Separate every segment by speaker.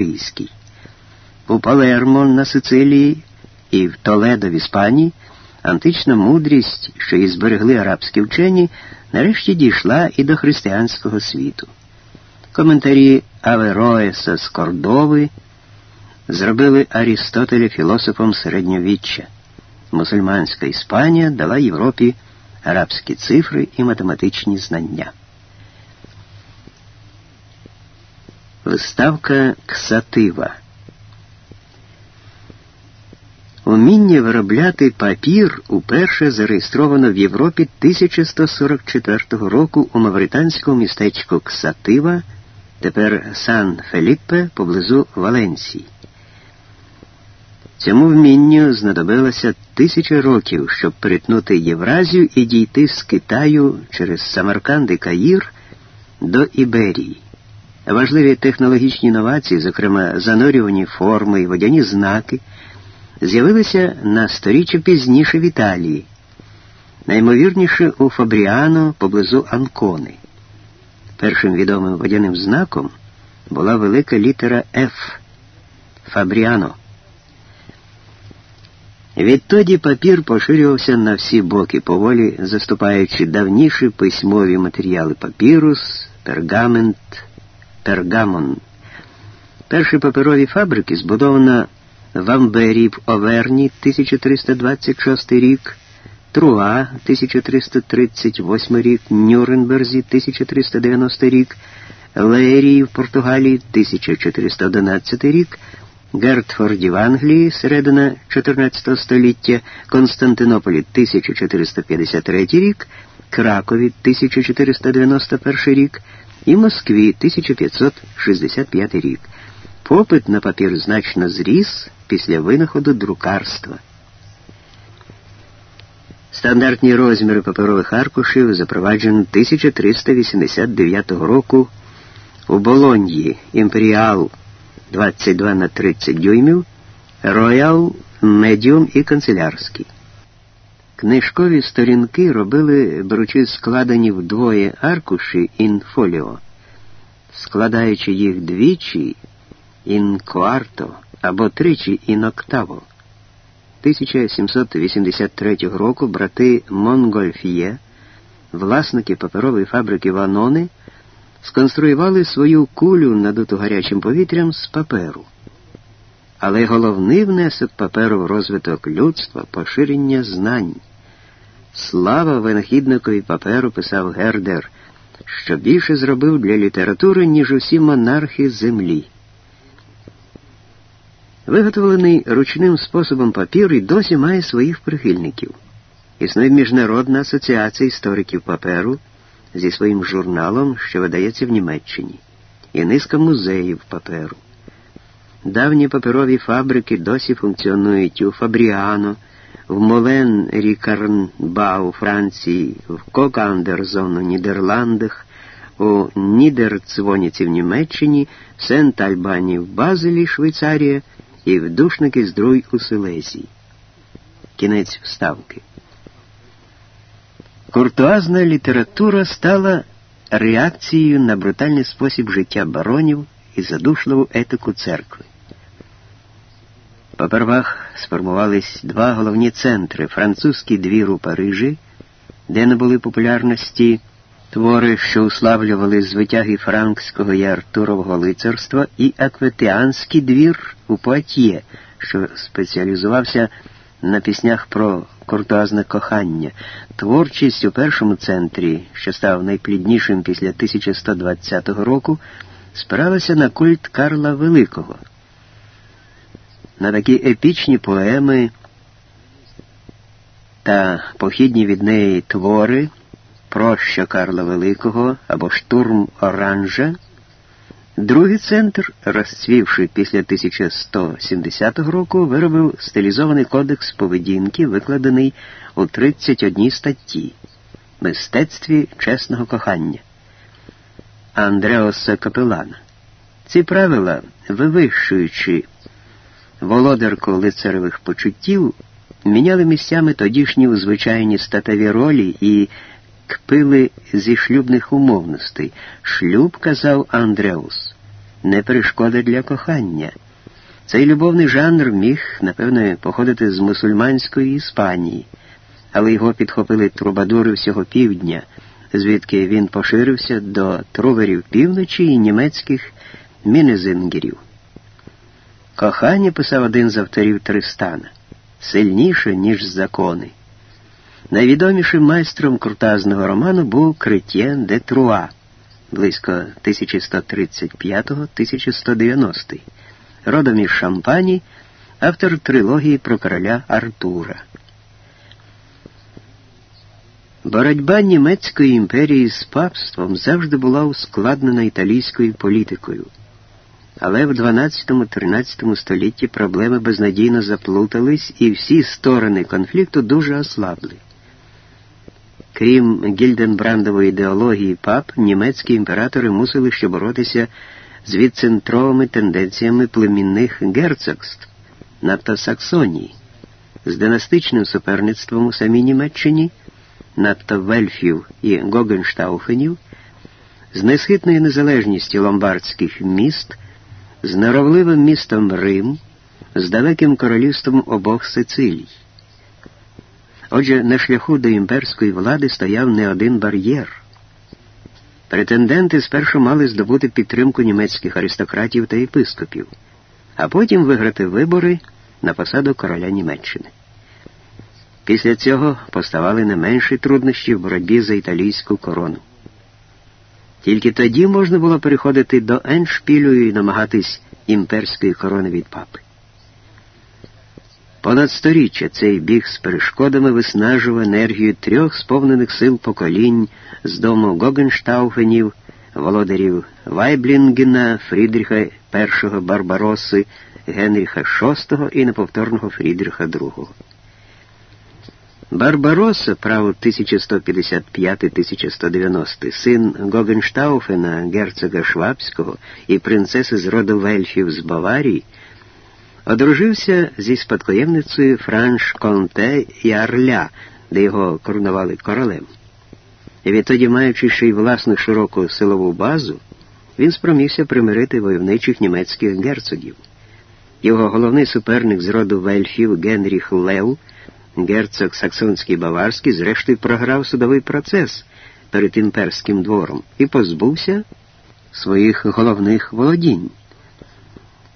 Speaker 1: Італійський. У Палермо на Сицилії і в Толедо в Іспанії антична мудрість, що і зберегли арабські вчені, нарешті дійшла і до християнського світу. Коментарі Авероеса з Кордови зробили Арістотеля філософом середньовіччя. Мусульманська Іспанія дала Європі арабські цифри і математичні знання. Виставка Ксатива Уміння виробляти папір уперше зареєстровано в Європі 1144 року у мавританському містечку Ксатива, тепер Сан Феліппе поблизу Валенсії. Цьому вмінню знадобилося тисячі років, щоб перетнути Євразію і дійти з Китаю через Самарканд і Каїр до Іберії. Важливі технологічні новації, зокрема занурювані форми і водяні знаки, з'явилися на сторіччя пізніше в Італії, наймовірніше у Фабріано поблизу Анкони. Першим відомим водяним знаком була велика літера Ф Фабріано. Відтоді папір поширювався на всі боки, поволі заступаючи давніші письмові матеріали папірус, пергамент, пергамен. Перші паперові фабрики збудовано в Амбері в Оверні 1326 рік, Труа 1338 рік, Нюрнберзі 1390 рік, Лерії в Португалії 1411 рік. Гертфорді в Англії, середина 14 століття, Константинополі 1453 рік, Кракові 1491 рік і Москві 1565 рік. Попит на папір значно зріс після винаходу друкарства. Стандартні розміри паперових аркушів запроваджені 1389 року у Болоньї імперіал 22 на 30 дюймів, роял, медіум і канцелярський. Книжкові сторінки робили, беручи складені вдвоє аркуші інфоліо, складаючи їх двічі ін кварто або тричі ін октаво. 1783 року брати Монгольф'є, власники паперової фабрики Ванони, сконструювали свою кулю, надуту гарячим повітрям, з паперу. Але головний внесок паперу в розвиток людства поширення знань. Слава винахідникові паперу писав Гердер, що більше зробив для літератури, ніж усі монархи землі. Виготовлений ручним способом папір і досі має своїх прихильників. Існує Міжнародна асоціація істориків паперу зі своїм журналом, що видається в Німеччині, і низка музеїв паперу. Давні паперові фабрики досі функціонують у Фабріано, в Молен Рікарнба у Франції, в Кокандерзон у Нідерландах, у Нідерцвоніці в Німеччині, в Сент-Альбані в Базелі, Швейцарія і в Душники Здруй у Силезії. Кінець вставки. Куртуазна література стала реакцією на брутальний спосіб життя баронів і задушливу етику церкви. Попервах сформувались два головні центри французький двір у Парижі, де набули популярності твори, що уславлювали звитяги франкського і Артурового лицарства, і Акветеанський двір у Пуатьє, що спеціалізувався на піснях про куртуазне кохання. Творчість у першому центрі, що став найпліднішим після 1120 року, спиралася на культ Карла Великого. На такі епічні поеми та похідні від неї твори проща Карла Великого або штурм Оранжа. Другий центр, розцвівши після 1170 року, виробив стилізований кодекс поведінки, викладений у 31 статті мистецтві чесного кохання Андреоса Капелана. Ці правила, вивищуючи володарку лицаревих почуттів, міняли місцями тодішні звичайні статеві ролі і кпили зі шлюбних умовностей. Шлюб, казав Андреус не перешкода для кохання. Цей любовний жанр міг, напевно, походити з мусульманської Іспанії, але його підхопили трубадури всього півдня, звідки він поширився до труверів півночі і німецьких мінезингерів. Кохання писав один з авторів Тристана сильніше, ніж закони. Найвідомішим майстром крутазного роману був Кретєн де Труа близько 1135-1190, родом із Шампані, автор трилогії про короля Артура. Боротьба Німецької імперії з папством завжди була ускладнена італійською політикою. Але в 12-13 столітті проблеми безнадійно заплутались і всі сторони конфлікту дуже ослабли. Крім гільденбрандової ідеології пап, німецькі імператори мусили ще боротися з відцентровими тенденціями племінних герцогств, надто Саксонії, з династичним суперництвом у самій Німеччині, надто Вельфів і Гогенштауфенів, з несхитною незалежністю ломбардських міст, з наровливим містом Рим, з далеким королівством обох Сицилій. Отже, на шляху до імперської влади стояв не один бар'єр. Претенденти спершу мали здобути підтримку німецьких аристократів та єпископів, а потім виграти вибори на посаду короля Німеччини. Після цього поставали не менші труднощі в боротьбі за італійську корону. Тільки тоді можна було переходити до Еншпілю і намагатись імперської корони від папи. Понад сторіччя цей біг з перешкодами виснажував енергію трьох сповнених сил поколінь з дому Гогенштауфенів, володарів Вайблінгена, Фрідріха І Барбароси, Генріха VI і неповторного Фрідріха II. Барбароса, право 1155-1190, син Гогенштауфена, герцога Швабського і принцеси з роду Вельфів з Баварії, Одружився зі спадкоємницею Франш Конте і Арля, де його коронували королем. І відтоді, маючи ще й власну широку силову базу, він спромігся примирити войовничих німецьких герцогів. Його головний суперник з роду Вельфів Генріх Лев, герцог Саксонський Баварський, зрештою програв судовий процес перед імперським двором і позбувся своїх головних володінь.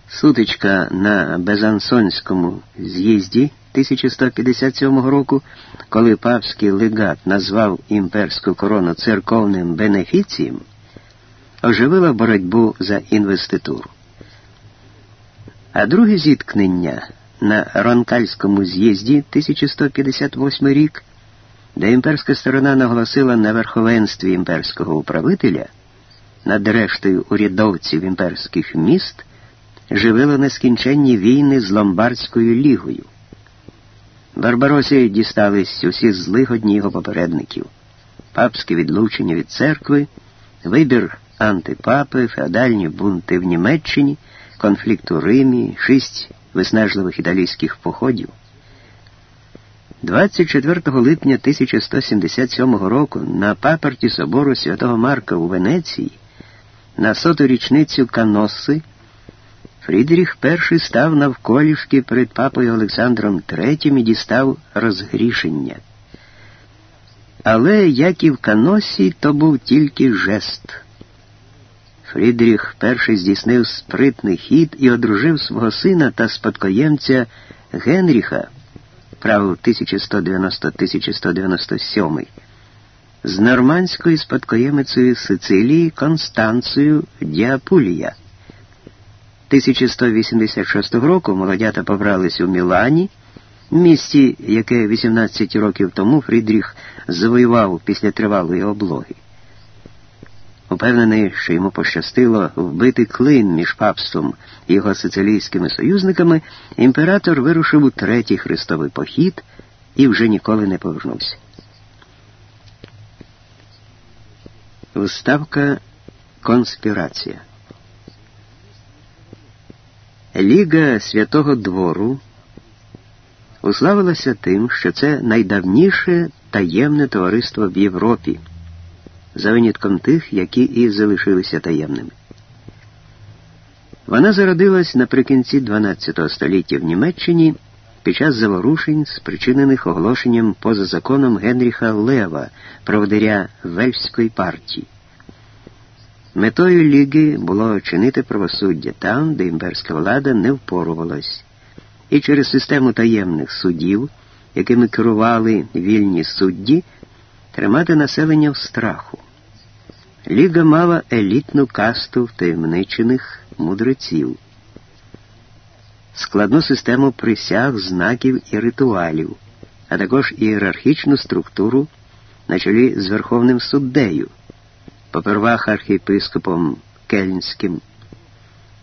Speaker 1: Сутичка на Безансонському з'їзді 1157 року, коли папський легат назвав імперську корону церковним бенефіцієм, оживила боротьбу за інвеституру. А друге зіткнення на Ронкальському з'їзді 1158 рік, де імперська сторона наголосила на верховенстві імперського управителя над рештою урядовців імперських міст живили нескінченні війни з Ломбардською лігою. Барбаросі дістались усі злигодні його попередників, папське відлучення від церкви, вибір антипапи, феодальні бунти в Німеччині, конфлікт у Римі, шість виснажливих італійських походів. 24 липня 1177 року на паперті собору святого Марка у Венеції на соту річницю Каноси Фрідріх І став навколішки перед папою Олександром III і дістав розгрішення. Але, як і в Каносі, то був тільки жест. Фрідріх І здійснив спритний хід і одружив свого сина та спадкоємця Генріха, право 1190-1197, з нормандською спадкоємицею Сицилії Констанцею Діапулія. 1186 року молодята побрались у Мілані, місті, яке 18 років тому Фрідріх завоював після тривалої облоги. Упевнений, що йому пощастило вбити клин між папством і його сицилійськими союзниками, імператор вирушив у третій хрестовий похід і вже ніколи не повернувся. Вставка Конспірація Ліга Святого Двору уславилася тим, що це найдавніше таємне товариство в Європі, за винятком тих, які і залишилися таємними. Вона зародилась наприкінці XII століття в Німеччині під час заворушень, спричинених оголошенням поза законом Генріха Лева, проводиря Вельфської партії. Метою ліги було чинити правосуддя там, де імперська влада не впорувалась, і через систему таємних судів, якими керували вільні судді, тримати населення в страху. Ліга мала елітну касту втаємничених мудреців, складну систему присяг, знаків і ритуалів, а також ієрархічну структуру на чолі з Верховним суддею, попервах архієпископом Кельнським.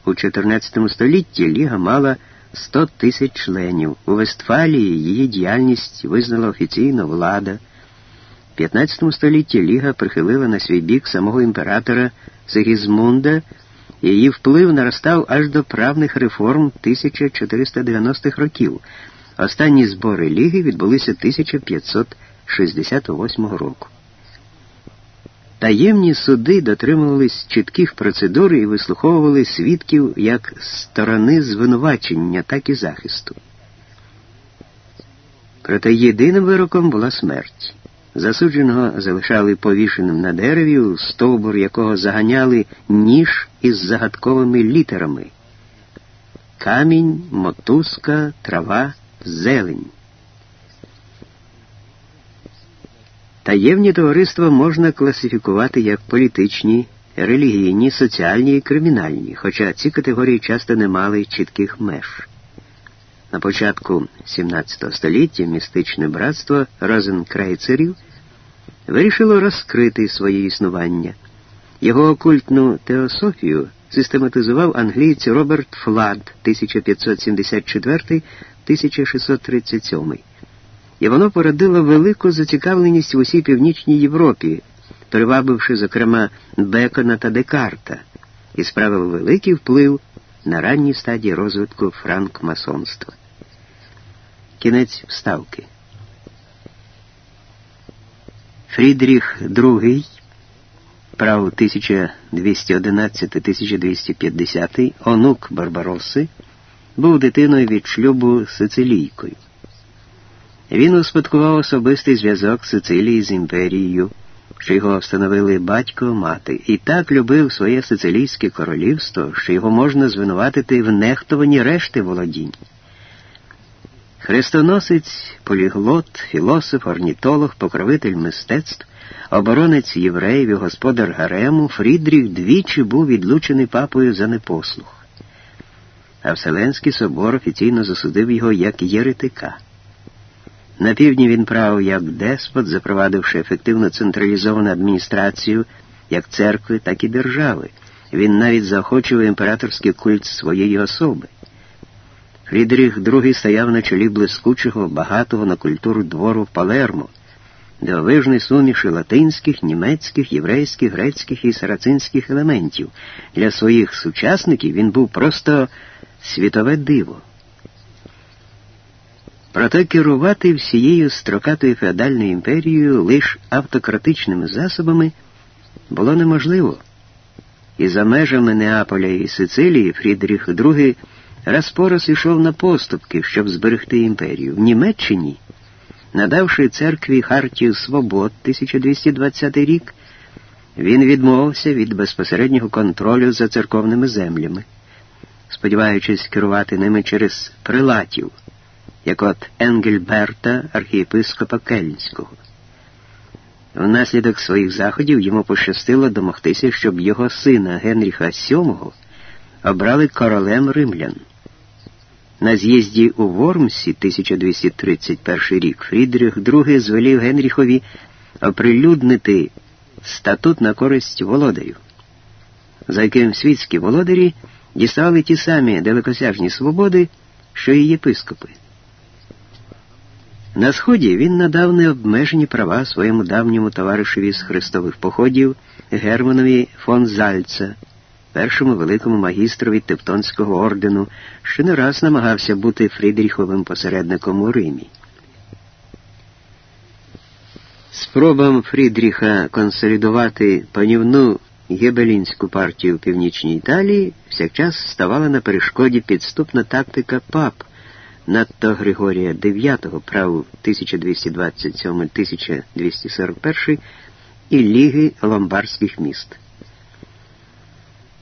Speaker 1: У XIV столітті Ліга мала 100 тисяч членів. У Вестфалії її діяльність визнала офіційно влада. В 15 столітті Ліга прихилила на свій бік самого імператора Сигізмунда Її вплив наростав аж до правних реформ 1490-х років. Останні збори Ліги відбулися 1568 року. Таємні суди дотримувались чітких процедур і вислуховували свідків як сторони звинувачення, так і захисту. Проте єдиним вироком була смерть. Засудженого залишали повішеним на дереві, стовбур якого заганяли ніж із загадковими літерами. Камінь, мотузка, трава, зелень. Таємні товариства можна класифікувати як політичні, релігійні, соціальні і кримінальні, хоча ці категорії часто не мали чітких меж. На початку XVII століття містичне братство розенкрайцерів вирішило розкрити своє існування. Його окультну теософію систематизував англієць Роберт Флад 1574-1637, і воно породило велику зацікавленість в усій північній Європі, привабивши, зокрема, Бекона та Декарта, і справив великий вплив на ранній стадії розвитку франкмасонства. Кінець вставки. Фрідріх II, прав 1211-1250, онук Барбароси, був дитиною від шлюбу Сицилійкою. Він успадкував особистий зв'язок Сицилії з імперією, що його встановили батько мати, і так любив своє сицилійське королівство, що його можна звинуватити в нехтуванні решти володінь. Хрестоносець, поліглот, філософ, орнітолог, покровитель мистецтв, оборонець євреїв і господар Гарему, Фрідріх двічі був відлучений папою за непослух. А Вселенський собор офіційно засудив його як єретика. На півдні він правив як деспот, запровадивши ефективно централізовану адміністрацію як церкви, так і держави. Він навіть заохочував імператорський культ своєї особи. Фрідріх II стояв на чолі блискучого, багатого на культуру двору Палермо, дивовижної суміші латинських, німецьких, єврейських, грецьких і сарацинських елементів. Для своїх сучасників він був просто світове диво. Проте керувати всією строкатою феодальною імперією лише автократичними засобами було неможливо. І за межами Неаполя і Сицилії Фрідріх II раз по раз ішов на поступки, щоб зберегти імперію. В Німеччині, надавши церкві Хартію Свобод 1220 рік, він відмовився від безпосереднього контролю за церковними землями, сподіваючись керувати ними через прилатів, як от Енгельберта, архієпископа Кельнського. Внаслідок своїх заходів йому пощастило домогтися, щоб його сина Генріха VII обрали королем римлян. На з'їзді у Вормсі 1231 рік Фрідріх II звелів Генріхові оприлюднити статут на користь володарів, за яким світські володарі дістали ті самі далекосяжні свободи, що і єпископи. На сході він надав необмежені права своєму давньому товаришеві з хрестових походів Германові фон Зальца першому великому магістрові Тевтонського ордену, що не раз намагався бути Фрідріховим посередником у Римі. Спробам Фрідріха консолідувати панівну гебелінську партію в північній Італії, всякчас ставала на перешкоді підступна тактика пап, надто Григорія IX, прав 1227-1241 і Ліги Ломбардських міст.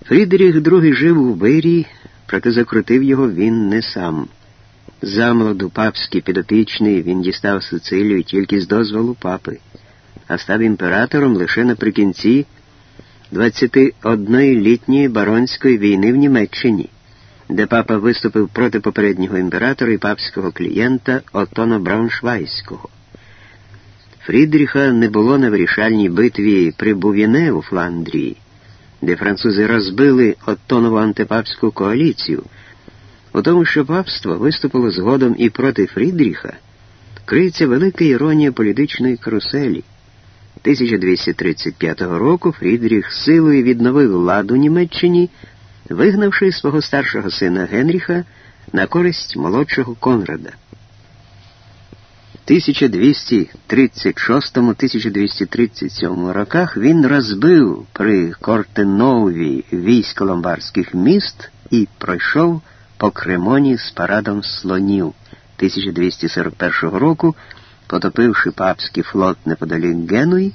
Speaker 1: Фрідріх II жив у Бирі, проте закрутив його він не сам. Замолоду папський підопічний він дістав Сицилію тільки з дозволу папи, а став імператором лише наприкінці 21-літньої баронської війни в Німеччині, де папа виступив проти попереднього імператора і папського клієнта Отона Брауншвайського. Фрідріха не було на вирішальній битві при Був'яне у Фландрії, де французи розбили Оттонову антипапську коаліцію. У тому, що папство виступило згодом і проти Фрідріха, криється велика іронія політичної каруселі. 1235 року Фрідріх силою відновив владу Німеччині, вигнавши свого старшого сина Генріха на користь молодшого Конрада. 1236-1237 роках він розбив при Кортенові військо ломбарських міст і пройшов по Кремоні з парадом слонів 1241 року, потопивши папський флот неподалік Генуї,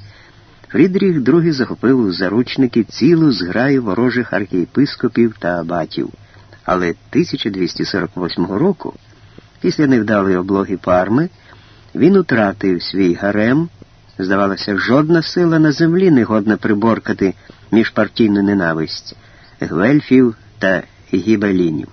Speaker 1: Фрідріх II захопив у заручники цілу зграю ворожих архієпископів та абатів. Але 1248 року, після невдалої облоги Парми, він утратив свій гарем. Здавалося, жодна сила на землі не годна приборкати міжпартійну ненависть гвельфів та гібелінів.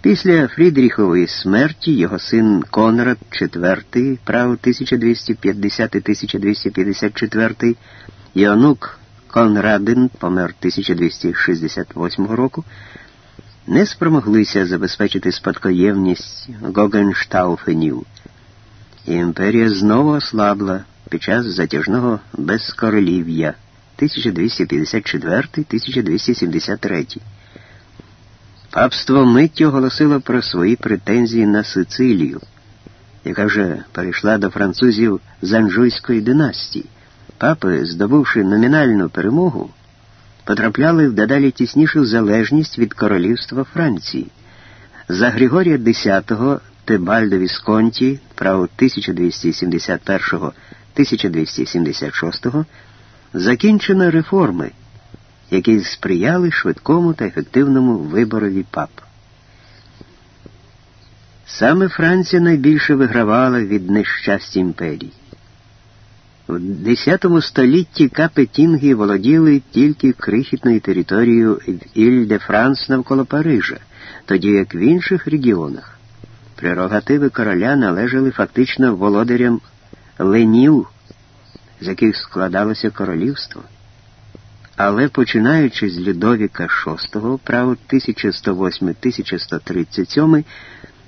Speaker 1: Після Фрідріхової смерті його син Конрад IV, прав 1250-1254, і онук Конрадин помер 1268 року, не спромоглися забезпечити спадкоємність Гогенштауфенів. І імперія знову ослабла під час затяжного безкоролів'я 1254-1273. Папство миттю оголосило про свої претензії на Сицилію, яка вже перейшла до французів з Анжуйської династії. Папи, здобувши номінальну перемогу, потрапляли в дедалі тіснішу залежність від королівства Франції. За Григорія X Тебальдо Вісконті, право 1271-1276 закінчено реформи які сприяли швидкому та ефективному виборові пап. Саме Франція найбільше вигравала від нещастя імперії. В X столітті капетінги володіли тільки крихітною територією Іль-де-Франс навколо Парижа, тоді як в інших регіонах прерогативи короля належали фактично володарям ленів, з яких складалося королівство. Але починаючи з Людовіка VI, право 1108-1137,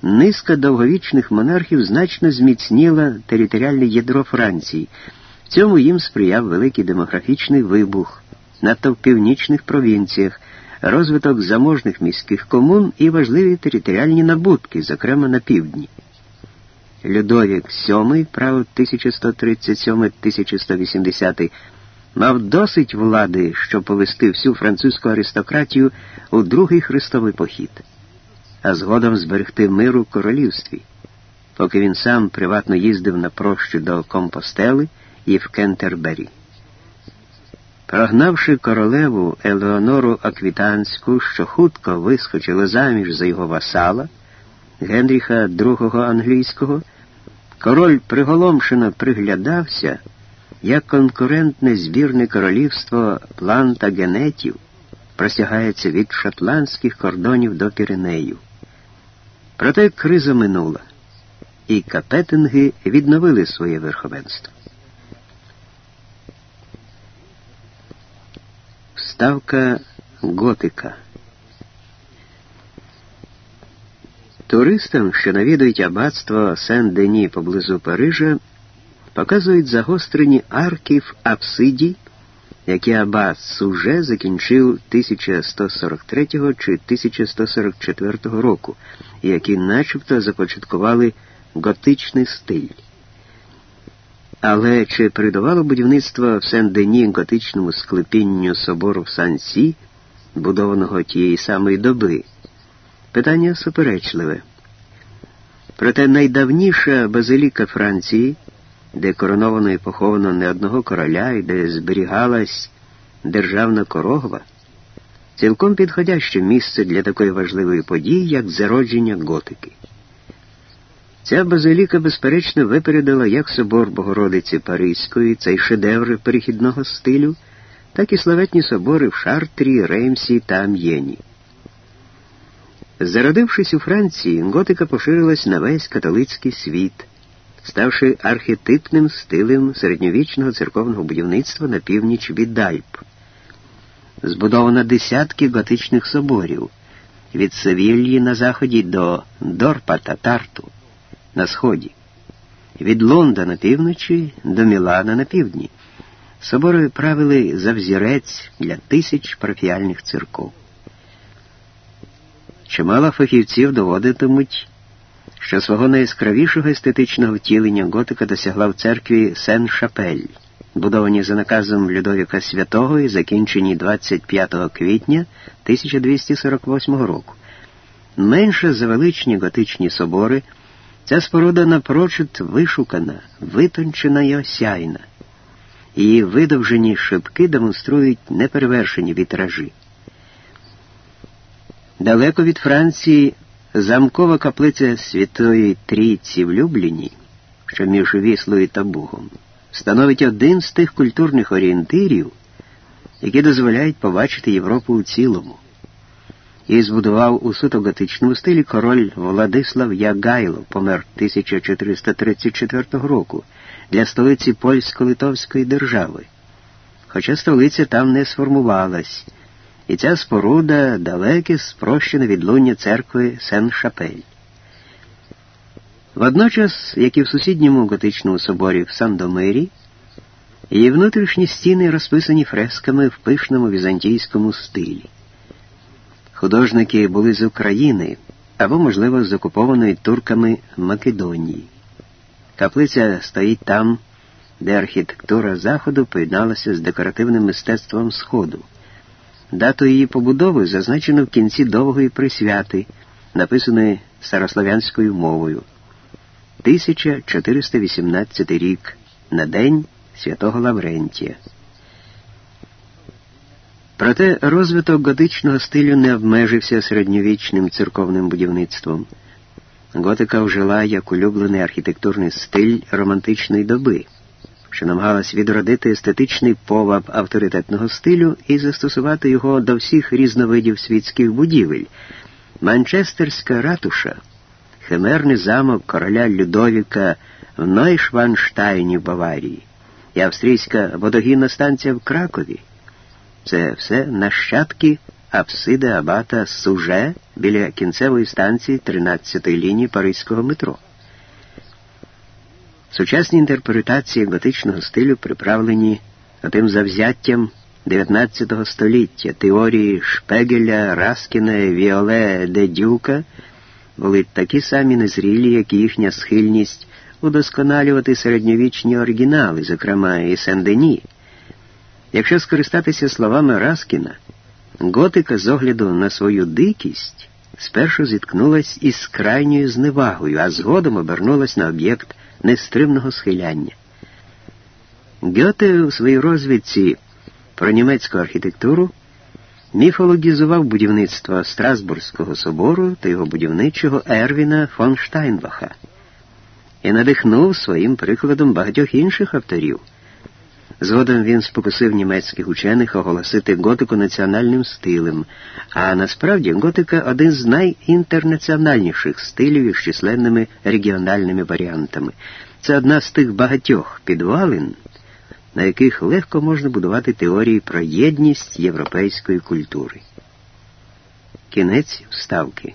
Speaker 1: низка довговічних монархів значно зміцніла територіальне ядро Франції. В цьому їм сприяв великий демографічний вибух, надто в північних провінціях, розвиток заможних міських комун і важливі територіальні набутки, зокрема на півдні. Людовік VII, право 1137-1180 мав досить влади, щоб повести всю французьку аристократію у другий хрестовий похід, а згодом зберегти миру в королівстві, поки він сам приватно їздив на прощу до Компостели і в Кентербері. Прогнавши королеву Елеонору Аквітанську, що хутко вискочила заміж за його васала, Генріха II англійського, король приголомшено приглядався як конкурентне збірне королівство плантагенетів простягається від шотландських кордонів до Піренеїв. Проте криза минула, і капетинги відновили своє верховенство. Ставка готика. Туристам, що навідують аббатство Сен-Дені поблизу Парижа, показують загострені арки в апсиді, які Аббас Суже закінчив 1143 чи 1144 року, і які начебто започаткували готичний стиль. Але чи передувало будівництво в Сен-Дені готичному склепінню собору в Сан-Сі, будованого тієї самої доби? Питання суперечливе. Проте найдавніша базиліка Франції, де короновано і поховано не одного короля і де зберігалась державна корогва, цілком підходяще місце для такої важливої події, як зародження готики. Ця базиліка, безперечно, випередила як собор Богородиці Паризької, цей шедевр перехідного стилю, так і славетні собори в Шартрі, Реймсі та Амьєні. Зародившись у Франції, готика поширилась на весь католицький світ, ставши архетипним стилем середньовічного церковного будівництва на північ від Альп. Збудовано десятки готичних соборів від Севільї на заході до Дорпата Тарту на сході, від Лонда на півночі до Мілана на півдні. Собори правили за взірець для тисяч парафіальних церков. Чимало фахівців доводитимуть, що свого найяскравішого естетичного втілення готика досягла в церкві Сен-Шапель, будовані за наказом Людовіка Святого і закінчені 25 квітня 1248 року. Менше за величні готичні собори, ця споруда напрочуд вишукана, витончена і осяйна. Її видовжені шибки демонструють неперевершені вітражі. Далеко від Франції замкова каплиця Святої Трійці в Любліні, що між Віслою та Бугом, становить один з тих культурних орієнтирів, які дозволяють побачити Європу у цілому. Її збудував у суто готичному стилі король Владислав Ягайло, помер 1434 року, для столиці польсько-литовської держави. Хоча столиця там не сформувалась і ця споруда далеке спрощене відлуння церкви Сен-Шапель. Водночас, як і в сусідньому готичному соборі в Сандомирі, її внутрішні стіни розписані фресками в пишному візантійському стилі. Художники були з України або, можливо, з окупованої турками Македонії. Каплиця стоїть там, де архітектура Заходу поєдналася з декоративним мистецтвом Сходу. Дату її побудови зазначено в кінці довгої присвяти, написаної старослов'янською мовою. 1418 рік на день святого Лаврентія. Проте розвиток готичного стилю не обмежився середньовічним церковним будівництвом. Готика вжила як улюблений архітектурний стиль романтичної доби що намагалась відродити естетичний поваб авторитетного стилю і застосувати його до всіх різновидів світських будівель. Манчестерська ратуша, химерний замок короля Людовіка в Нойшванштайні в Баварії і австрійська водогінна станція в Кракові. Це все нащадки апсиди абата Суже біля кінцевої станції 13-ї лінії Паризького метро. Сучасні інтерпретації готичного стилю приправлені тим завзяттям 19 століття теорії Шпегеля, Раскіна Віоле де Дюка були такі самі незрілі, як і їхня схильність удосконалювати середньовічні оригінали, зокрема і Сен-Дені. Якщо скористатися словами Раскіна, готика з огляду на свою дикість спершу зіткнулась із крайньою зневагою, а згодом обернулась на об'єкт нестримного схиляння. Гьоте у своїй розвідці про німецьку архітектуру міфологізував будівництво Страсбурзького собору та його будівничого Ервіна фон Штайнбаха і надихнув своїм прикладом багатьох інших авторів. Згодом він спокусив німецьких учених оголосити готику національним стилем, а насправді готика один з найінтернаціональніших стилів із численними регіональними варіантами. Це одна з тих багатьох підвалин, на яких легко можна будувати теорії про єдність європейської культури. Кінець вставки.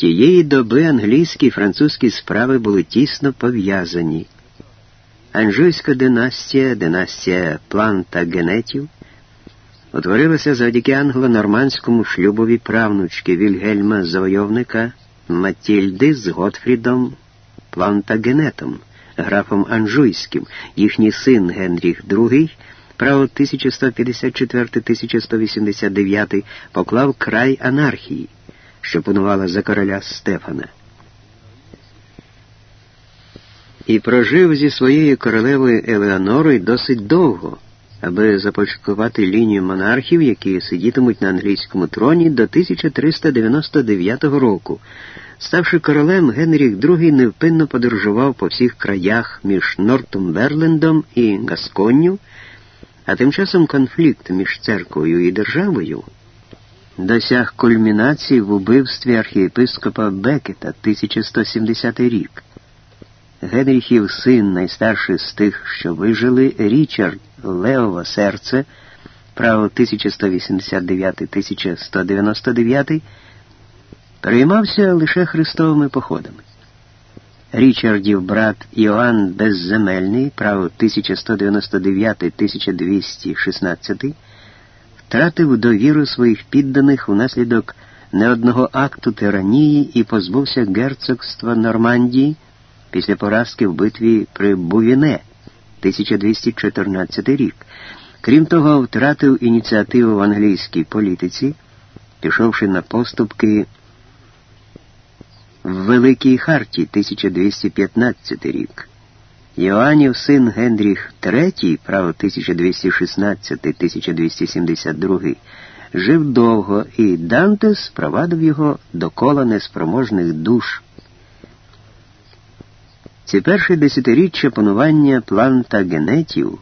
Speaker 1: Тієї доби англійські і французькі справи були тісно пов'язані. Анжуйська династія, династія плантагенетів, утворилася завдяки англо-нормандському шлюбові правнучки Вільгельма Завойовника Матільди з Готфрідом Плантагенетом, графом Анжуйським, їхній син Генріх II, право 1154-1189 поклав край анархії, що панувала за короля Стефана. І прожив зі своєю королевою Елеонорою досить довго аби започаткувати лінію монархів, які сидітимуть на англійському троні до 1399 року. Ставши королем, Генріх II невпинно подорожував по всіх краях між Нортумберлендом і Гасконню, а тим часом конфлікт між церквою і державою досяг кульмінації в убивстві архієпископа Бекета 1170 рік. Генріхів син, найстарший з тих, що вижили, Річард Леове серце, право 1189-1199, переймався лише хрестовими походами. Річардів брат Іоанн Безземельний, право 1199-1216, втратив довіру своїх підданих унаслідок не одного акту тиранії і позбувся герцогства Нормандії після поразки в битві при Бувіне. 1214 рік. Крім того, втратив ініціативу в англійській політиці, пішовши на поступки в Великій Харті 1215 рік. Йоаннів син Генріх III, право 1216-1272, жив довго, і Дантес провадив його до кола неспроможних душ. Ці перші десятиріччя панування плантагенетів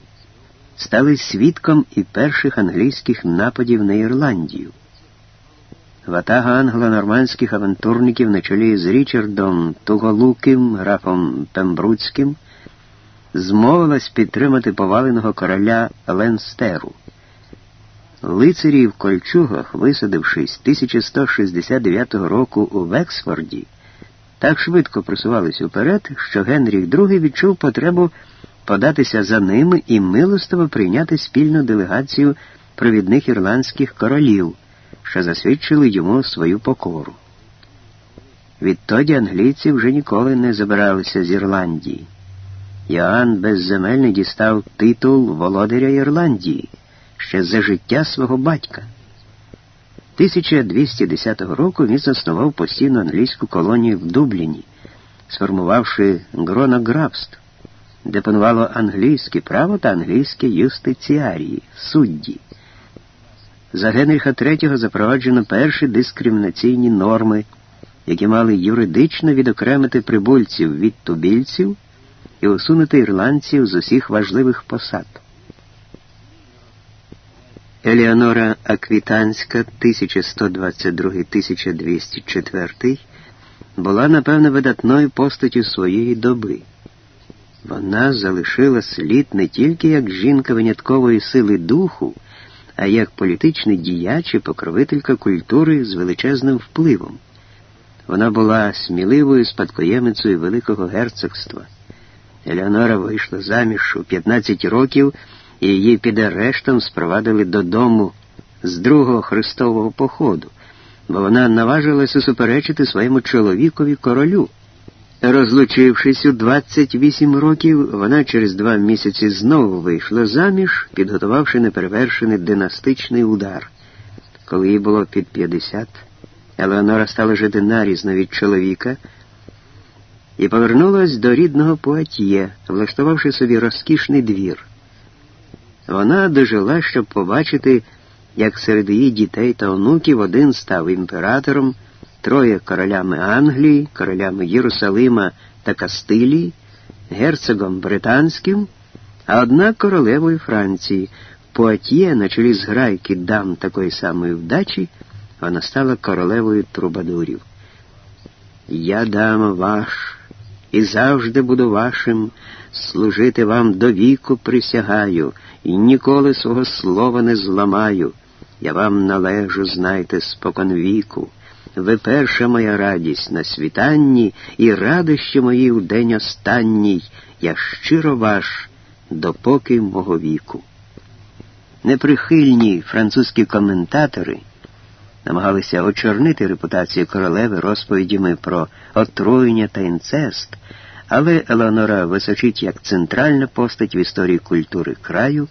Speaker 1: стали свідком і перших англійських нападів на Ірландію. Ватага англо-нормандських авантурників на чолі з Річардом Туголуким, графом Пембруцьким, змовилась підтримати поваленого короля Ленстеру. Лицарі в кольчугах, висадившись 1169 року у Вексфорді, так швидко просувалися вперед, що Генріх II відчув потребу податися за ними і милостиво прийняти спільну делегацію провідних ірландських королів, що засвідчили йому свою покору. Відтоді англійці вже ніколи не забиралися з Ірландії. Йоанн безземельний дістав титул володаря Ірландії ще за життя свого батька. 1210 року він заснував постійну англійську колонію в Дубліні, сформувавши гронографство, де панувало англійське право та англійське юстиціарії, судді. За Генріха III запроваджено перші дискримінаційні норми, які мали юридично відокремити прибульців від тубільців і усунути ірландців з усіх важливих посад. Елеонора Аквітанська 1122-1204 була, напевно, видатною постаттю своєї доби. Вона залишила слід не тільки як жінка виняткової сили духу, а як політичний діяч і покровителька культури з величезним впливом. Вона була сміливою спадкоємицею Великого герцогства. Елеонора вийшла заміж у 15 років і її під арештом спровадили додому з другого Христового походу, бо вона наважилася суперечити своєму чоловікові королю. Розлучившись у 28 років, вона через два місяці знову вийшла заміж, підготувавши неперевершений династичний удар. Коли їй було під 50, Елеонора стала жити нарізно від чоловіка і повернулась до рідного Пуатьє, влаштувавши собі розкішний двір. Вона дожила, щоб побачити, як серед її дітей та онуків один став імператором, троє королями Англії, королями Єрусалима та Кастилії, герцогом британським, а одна королевою Франції. Пуатьє на чолі з грайки дам такої самої вдачі, вона стала королевою трубадурів. Я дам ваш і завжди буду вашим, служити вам до віку присягаю і ніколи свого слова не зламаю. Я вам належу, знайте, спокон віку. Ви перша моя радість на світанні і радощі мої у день останній, я щиро ваш, допоки мого віку. Неприхильні французькі коментатори намагалися очорнити репутацію королеви розповідями про отруєння та інцест, але Елеонора височить як центральна постать в історії культури краю.